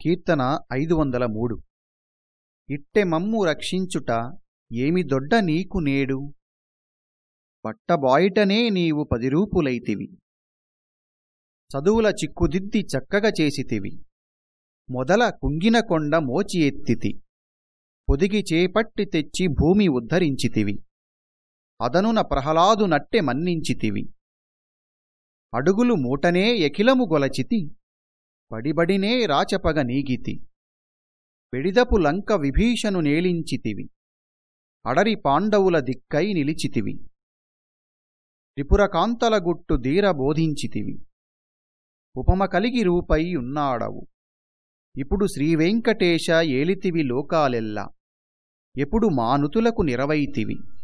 కీర్తన ఐదు వందల మూడు. ఇట్టె మమ్ము రక్షించుట ఏమి దొడ్డ నీకు నేడు? పట్టబాయిటనే నీవు పదిరూపులైతివి. చదువుల చిక్కుదిద్ది చక్కగా చేసితివి. మొదల కుంగిన కొండ మోచి ఎత్తితి. పొదిగి చేపట్టి తెచ్చి భూమి ఉద్ధరించితివి. అదనున ప్రహ్లాదు నట్టె మన్నించితివి. అడుగులు మూటనే ఎకిలము గొలచితి. పడిబడినే రాచపగ నీగితి. పెడిదపు లంక విభీషను నేలించితివి. అడరి పాండవుల దిక్కై నిలిచితివి. త్రిపురకాంతల గుట్టు ధీర బోధించితివి. ఉపమ కలిగి రూపై ఉన్నాడవు. ఇప్పుడు శ్రీవెంకటేశ ఏలితివి లోకాలెల్లా. ఎప్పుడు మానుతులకు నిరవైతివి.